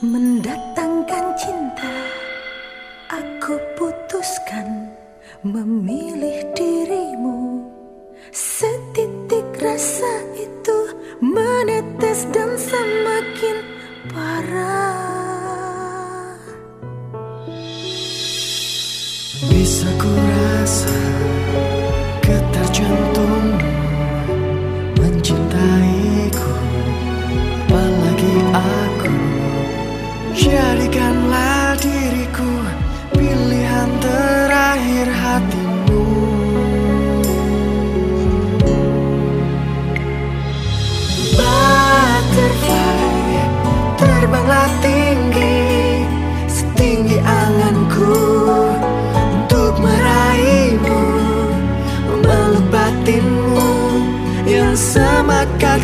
mendatangkan cinta aku putuskan memilih dirimu. Setitik rasa itu menetes dan semakin parah. Bisa kurang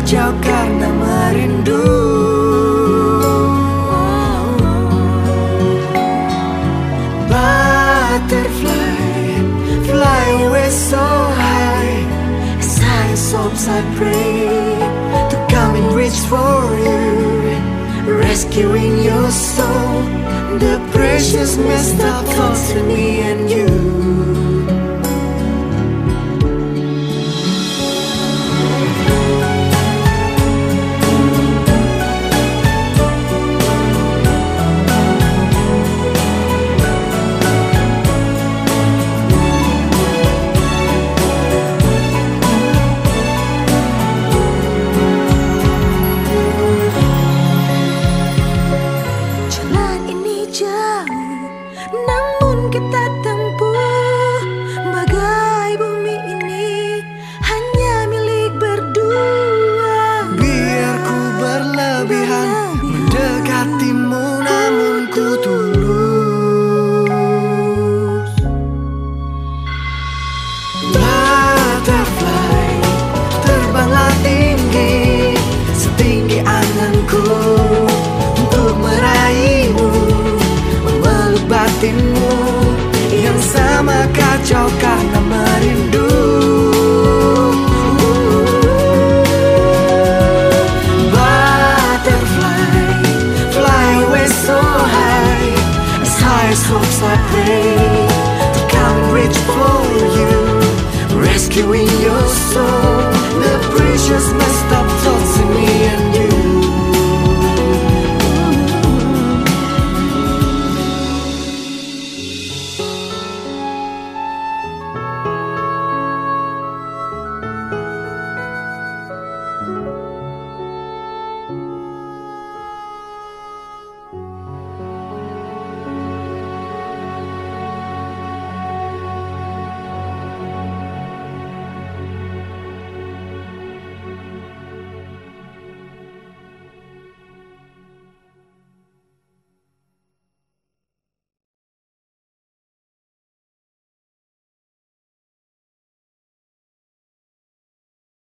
jauh karena merindu Butterfly Fly away so high. As high as I pray To come and reach for you. Rescuing your soul The precious mist of thoughts in me trao nắng hijau karena merindu Butterfly, fly away so high. As high as hopes I pray To come and reach for you. Rescuing